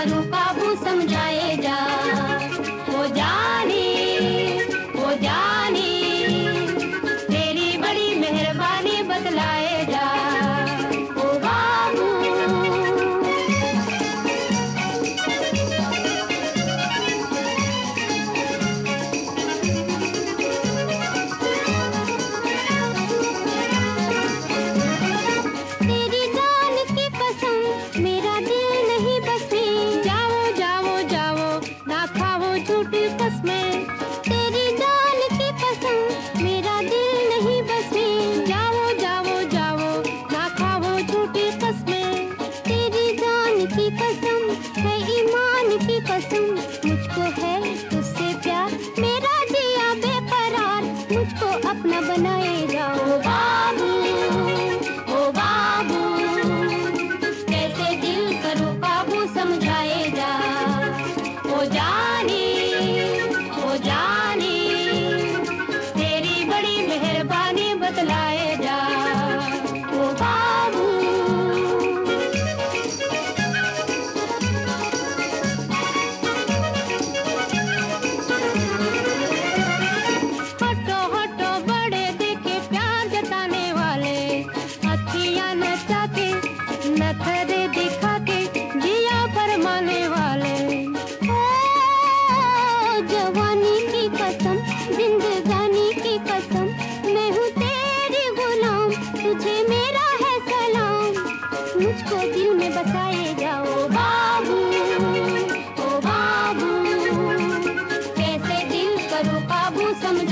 करो काबू समझाए। Don't. मुझको दिल में बसाए जाओ बाबू ओ बाबू कैसे दिल करो काबू समझ